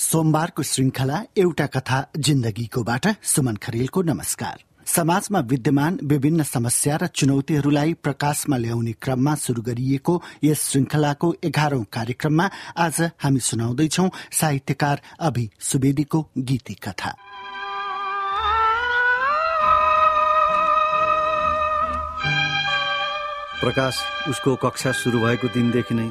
सोमबारको श्रृङ्खला एउटा कथा जिन्दगीकोबाट सुमन खरेलको नमस्कार। समाजमा विद्यमान विभिन्न समस्या र चुनौतीहरूलाई प्रकाशमा ल्याउने क्रममा शुरू गरिएको यस श्रृङ्खलाको एघारौं कार्यक्रममा आज हामी सुनाउँदैछौ साहित्यकार अभि सुवेदीको गीती कथा। प्रकाश उसको कक्षा सुरु भएको दिनदेखि नै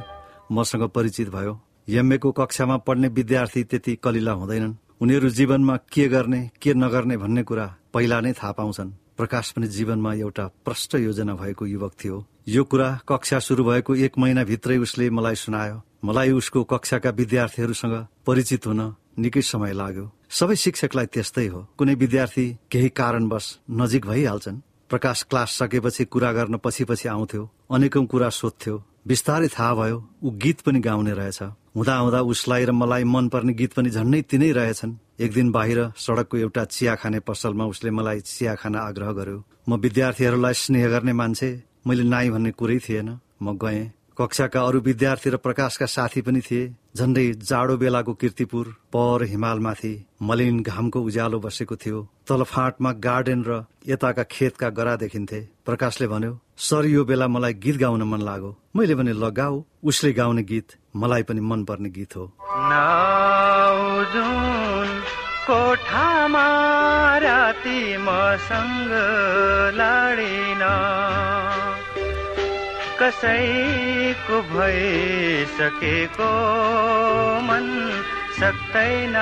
मसँग परिचित भयो। एमएको कक्षामा पढ्ने विद्यार्थी त्यति कलिला हुँदैनन्। उनीहरू जीवनमा के गर्ने के नगर्ने भन्ने कुरा पहिला नै थाहा पाउँछन्। प्रकाश पनि जीवनमा एउटा प्रष्ट योजना भएको युवक थियो। यो कुरा कक्षा सुरु भएको एक महिनाभित्रै उसले मलाई सुनायो। मलाई उसको कक्षाका विद्यार्थीहरूसँग परिचित हुन निकै समय लाग्यो। सबै शिक्षकलाई त्यस्तै हो। कुनै विद्यार्थी केही कारणवश नजिक भइहाल्छन्। प्रकाश क्लास सकेपछि कुरा गर्न पछि पछि आउँथ्यो। अनेकौं कुरा सोध्थ्यो। बिस्तारै थाहा भयो ऊ गीत पनि गाउने रहेछ। हुँदा हुँदा उसलाई र मलाई मनपर्ने गीत पनि झन्डै तिनै रहेछन्। एक दिन बाहिर सड़कको एउटा चिया खाने पसलमा उसले मलाई चिया खान आग्रह गर्यो। म विद्यार्थीहरूलाई स्नेह गर्ने मान्छे मैले नाइ भन्ने कुरै थिएन। म गएँ। कक्षाका अरू विद्यार्थी र प्रकाशका साथी पनि थिए। झन्डै जाडो बेलाको किर्तिपुर पर हिमालमाथि मलिन घामको उज्यालो बसेको थियो। तल फाँटमा गार्डन र यताका खेतका गरा देखिन्थे। प्रकाशले भन्यो सर यो बेला मलाई गीत गाउन मन लाग्यो। मैले भने लगाऊ उसले गाउने गीत मलाई पनि मन पर्ने गीत हो। कोठामा राति मसँग लाडिन। कसैको भइसकेको मन सक्दैन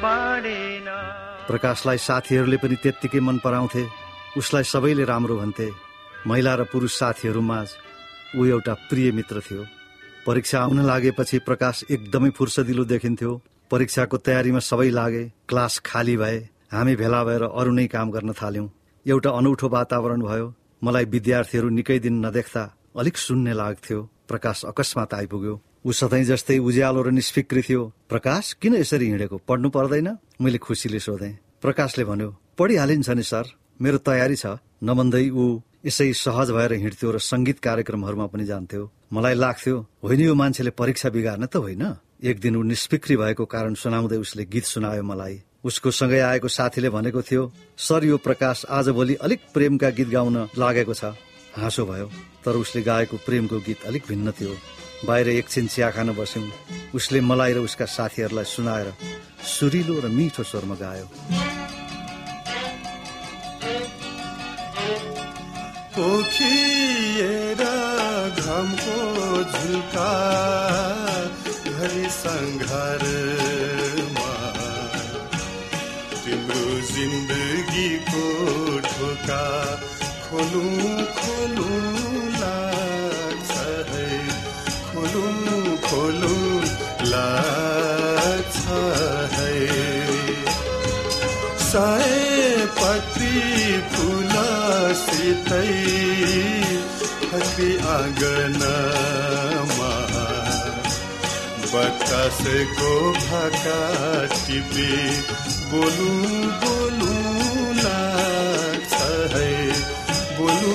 बाँडिन। प्रकाशलाई साथीहरूले पनि त्यत्तिकै मन पराउँथे उसलाई सबैले राम्रो भन्थे। महिला र पुरुष साथीहरूमा ऊ एउटा प्रिय मित्र थियो। परीक्षा आउन लागेपछि प्रकाश एकदमै फुर्सदिलो देखिन्थ्यो। परीक्षाको तयारीमा सबै लागे क्लास खाली भए हामी भेला भएर अरू नै काम गर्न थाल्यौं। एउटा अनौठो वातावरण भयो। मलाई विद्यार्थीहरू निकै दिन नदेख्दा अलिक शून्य लाग्थ्यो। प्रकाश अकस्मात आइपुग्यो। ऊ सधैँ जस्तै उज्यालो र निष्फिक्री थियो। प्रकाश किन यसरी हिँडेको? पढ्नु पर्दैन? मैले खुसीले सोधेँ। प्रकाशले भन्यो पढिहालिन्छ नि सर। मेरो तयारी छ। नभन्दै ऊ यसै सहज भएर हिँड्थ्यो र संगीत कार्यक्रमहरूमा पनि जान्थ्यो। मलाई लाग्थ्यो होइन यो मान्छेले परीक्षा बिगार्ने त होइन। एक दिन ऊ निष्पिक्री भएको कारण सुनाउँदै उसले गीत सुनायो मलाई। उसको सँगै आएको साथीले भनेको थियो सर यो प्रकाश आजभोलि अलिक प्रेमका गीत गाउन लागेको छ। हाँसो भयो तर उसले गाएको प्रेमको गीत अलिक भिन्न थियो। बाहिर एकछिन चिया खान बस्यौं। उसले मलाई र उसका साथीहरूलाई सुनाएर सुरिलो र मिठो स्वरमा गायो। पोखिएर घामको झुल्का घरि तिम्रो जिन्दगीको खोलु खोलु लाग्छ है। खोलु खोलु लाग्छ है। सयपत्री फुलसितै फक्री आँगनमा बतासको भाका टिपे बोलु बोलु बोलु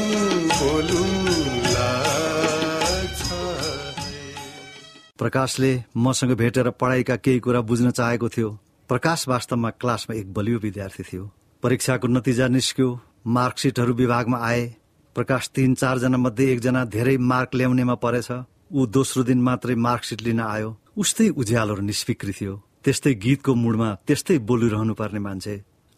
बोलु प्रकाशले मसँग भेटेर पढाइका केही कुरा बुझ्न चाहेको थियो। प्रकाश वास्तवमा क्लासमा एक बलियो विद्यार्थी थियो। परीक्षाको नतिजा निस्क्यो मार्कसिटहरू विभागमा आए। प्रकाश तीन चारजना मध्ये एकजना धेरै मार्क ल्याउनेमा परेछ। ऊ दोस्रो दिन मात्रै मार्कसिट लिन आयो। उस्तै उज्यालो र निष्फिक्री थियो। त्यस्तै गीतको मुडमा त्यस्तै बोलिरहनु पर्ने मान्छे।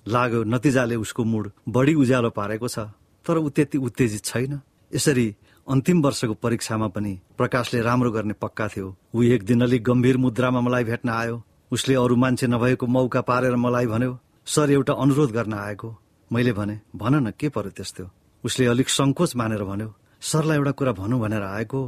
लाग्यो नतिजाले उसको मुड। बढी उज्यालो पारेको छ। तर ऊ त्यति उत्तेजित छैन। यसरी अन्तिम वर्षको परीक्षामा पनि प्रकाशले राम्रो गर्ने पक्का थियो। ऊ एक दिन अलिक गम्भीर मुद्रामा मलाई भेट्न आयो। उसले अरू मान्छे नभएको मौका पारेर मलाई भन्यो सर एउटा अनुरोध गर्न आएको। मैले भने भन न के पर्यो त्यस्तो? उसले अलिक सङ्कोच मानेर भन्यो सरलाई एउटा कुरा भनौँ भनेर आएको।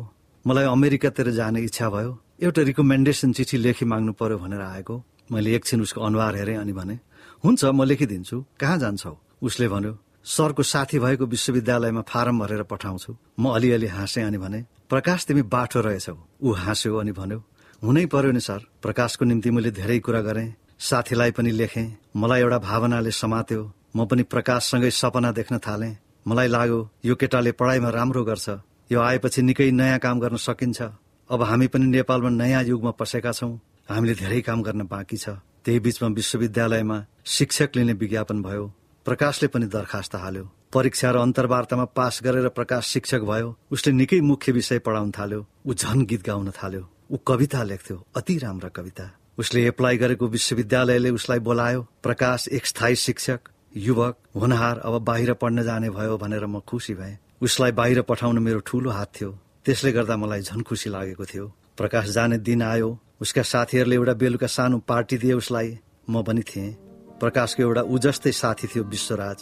मलाई अमेरिकातिर जाने इच्छा भयो। एउटा रिकमेन्डेसन चिठी लेखी माग्नु पर्यो भनेर आएको। मैले एकछिन उसको अनुहार हेरेँ अनि भने हुन्छ म लेखिदिन्छु। कहाँ जान्छौ? उसले भन्यो सरको साथी भएको विश्वविद्यालयमा फारम भरेर पठाउँछु। म अलिअलि हाँसेँ अनि भने प्रकाश तिमी बाठो रहेछौ। ऊ हाँस्यो अनि भन्यो हुनै पर्यो नि सर। प्रकाशको निम्ति मैले धेरै कुरा गरेँ। साथीलाई पनि लेखेँ। मलाई एउटा भावनाले समात्यो। म पनि प्रकाशसँगै सपना देख्न थालेँ। मलाई लाग्यो यो केटाले पढाइमा राम्रो गर्छ। यो आएपछि निकै नयाँ काम गर्न सकिन्छ। अब हामी पनि नेपालमा नयाँ युगमा पसेका छौँ। हामीले धेरै काम गर्न बाँकी छ। त्यही बीचमा विश्वविद्यालयमा शिक्षक लिने विज्ञापन भयो। प्रकाशले पनि दरखास्त हाल्यो। परीक्षा र अन्तर्वार्तामा पास गरेर प्रकाश शिक्षक भयो उसले निकै मुख्य विषय पढाउन थाल्यो ऊ झन गीत गाउन थाल्यो ऊ कविता लेख्थ्यो अति राम्रा कविता। उसले एप्लाई गरेको विश्वविद्यालयले उसलाई बोलायो प्रकाश एक स्थायी शिक्षक युवक होनहार अब बाहिर पढ्न जाने भयो भनेर म खुसी भएँ। उसलाई बाहिर पठाउन मेरो ठूलो हात थियो। त्यसले गर्दा मलाई झन खुसी लागेको थियो। प्रकाश जाने दिन आयो उसका साथीहरूले एउटा बेलुका सानो पार्टी दिए उसलाई। म पनि थिएँ। प्रकाशको एउटा ऊ जस्तै साथी थियो विश्वराज।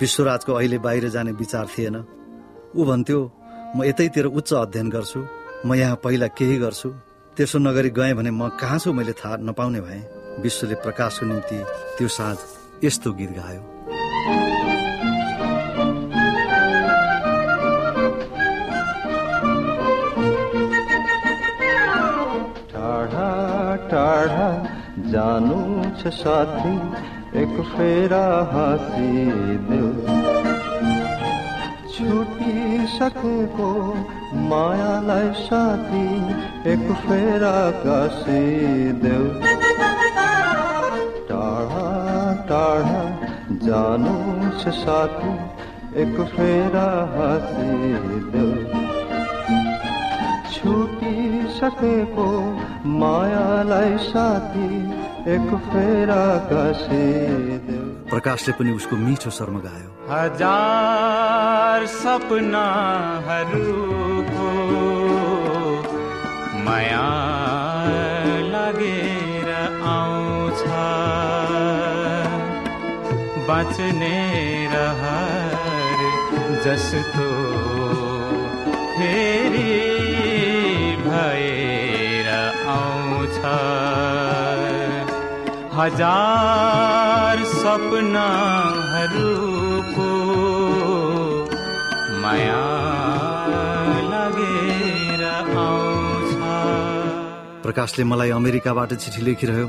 विश्वराजको अहिले बाहिर जाने विचार थिएन। ऊ भन्थ्यो म यतैतिर उच्च अध्ययन गर्छु। म यहाँ पहिला केही गर्छु। त्यसो नगरी गएँ भने म कहाँ छु मैले थाहा नपाउने भएँ। विश्वले प्रकाशको निम्ति त्यो साँझ यस्तो गीत गायो। टाढा टाढा। जानु छ साथी एक फेरा हाँसिदेऊ छुटिसकेको मायालाई साथी एक फेरा कासिदेऊ टाढा टाढा जानु छ साथी एक फेरा हाँसिदेऊ छुटिसकेको मायालाई साथी एक फेरा प्रकाशले पनि उसको मिठो शर्म गायो। हजार सपनाहरूको माया लागेर आउँछ। बाँच्ने रहर जस्तो हजार सपनाहरूको माया लागेर आउँछ प्रकाशले मलाई अमेरिकाबाट चिठी लेखिरह्यो।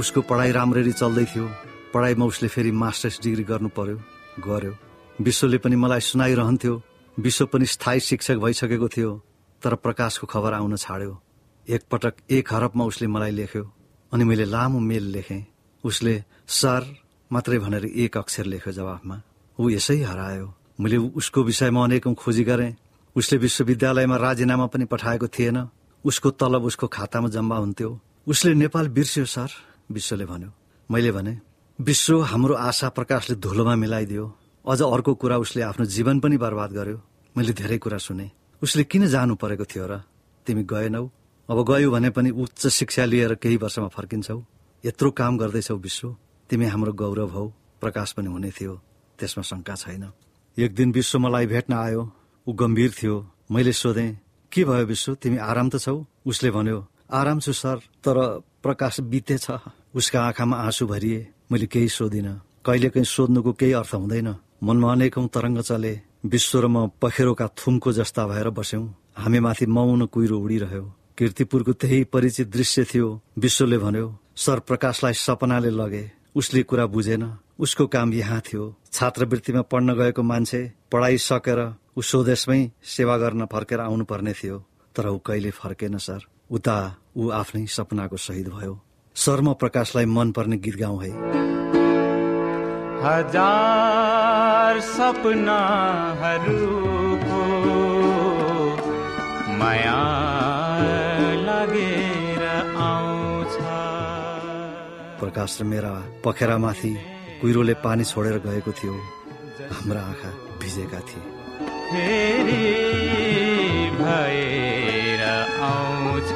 उसको पढाइ राम्ररी चल्दै थियो। पढाइमा उसले फेरि मास्टर्स डिग्री गर्नु पर्यो गर्यो। विश्वले पनि मलाई सुनाइरहन्थ्यो। विश्व पनि स्थायी शिक्षक भइसकेको थियो तर प्रकाशको खबर आउन छाड्यो। एकपटक एक हरफमा उसले मलाई लेख्यो। अनि मैले लामो मेल लेखेँ। उसले सर मात्रै भनेर एक अक्षर लेख्यो जवाफमा। ऊ यसै हरायो। मैले उसको विषयमा अनेकौं खोजी गरेँ। उसले विश्वविद्यालयमा राजीनामा पनि पठाएको थिएन। उसको तलब उसको खातामा जम्मा हुन्थ्यो। उसले नेपाल बिर्स्यो सर विश्वले भन्यो। मैले भने विश्व हाम्रो आशा प्रकाशले धुलोमा मिलाइदियो। अझ अर्को कुरा उसले आफ्नो जीवन पनि बर्बाद गर्यो। मैले धेरै कुरा सुने। उसले किन जानु परेको थियो र? तिमी गएनौ। अब गयौ भने पनि उच्च शिक्षा लिएर केही वर्षमा फर्किन्छौ। यत्रो काम गर्दैछौ विश्व तिमी हाम्रो गौरव हौ। प्रकाश पनि हुने थियो। त्यसमा शङ्का छैन। एक दिन विश्व मलाई भेट्न आयो। ऊ गम्भीर थियो। मैले सोधेँ के भयो विश्व तिमी आराम त छौ? उसले भन्यो आराम छु सर तर प्रकाश बितेछ। उसका आँखामा आँसु भरिए। मैले केही सोधिनँ। कहिलेकाहीँ सोध्नुको केही अर्थ हुँदैन। मनमा अनेकौं तरङ्ग चले। विश्व र म पखेरोका थुमको जस्ता भएर बस्यौं। हामी माथि मौन कुहिरो उडिरह्यो। किर्तिपुरको त्यही परिचित दृश्य थियो। विश्वले भन्यो सर प्रकाशलाई सपनाले लगे। उसले कुरा बुझेन। उसको काम यहाँ थियो। छात्रवृत्तिमा पढ्न गएको मान्छे पढाइ सकेर ऊ स्वदेशमै सेवा गर्न फर्केर आउनु पर्ने थियो। तर ऊ कहिले फर्केन सर? उता ऊ आफ्नै सपनाको शहीद भयो। सर म प्रकाशलाई मनपर्ने गीत गाउँ है। हजार सपनाहरूको माया प्रकाश र मेरा पखेरामाथि कुहिरोले पानी छोडेर गएको थियो। हाम्रा आँखा भिजेका थिए। आउँछ।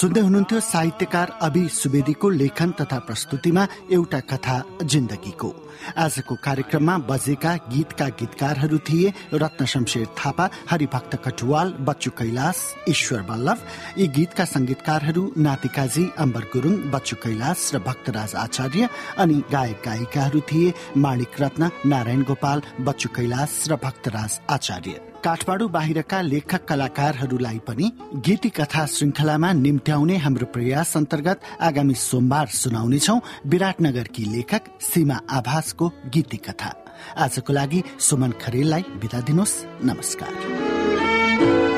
सुन्दै हुनुहुन्थ्यो साहित्यकार अभि सुवेदीको लेखन तथा प्रस्तुतिमा एउटा कथा जिन्दगीको। आजको कार्यक्रममा बजेका गीतका गीतकारहरू थिए रत्न शमशेर थापा हरिभक्त कटुवाल बच्चु कैलाश ईश्वर बल्लभ। यी गीतका संगीतकारहरू नातिकाजी अम्बर गुरुङ बच्चु कैलाश र भक्तराज आचार्य अनि गायक गायिकाहरू थिए माणिक रत्न नारायण गोपाल बच्चु कैलाश र भक्तराज आचार्य। काठमाडौँ बाहिरका लेखक कलाकारहरूलाई पनि गीती कथा श्रृङ्खलामा निम्त्याउने हाम्रो प्रयास अन्तर्गत आगामी सोमबार सुनाउनेछौ विराटनगरकी लेखक सीमा आभासको गीती कथा आजको लागि सुमन खरेललाई बिदा दिनुहोस्। नमस्कार।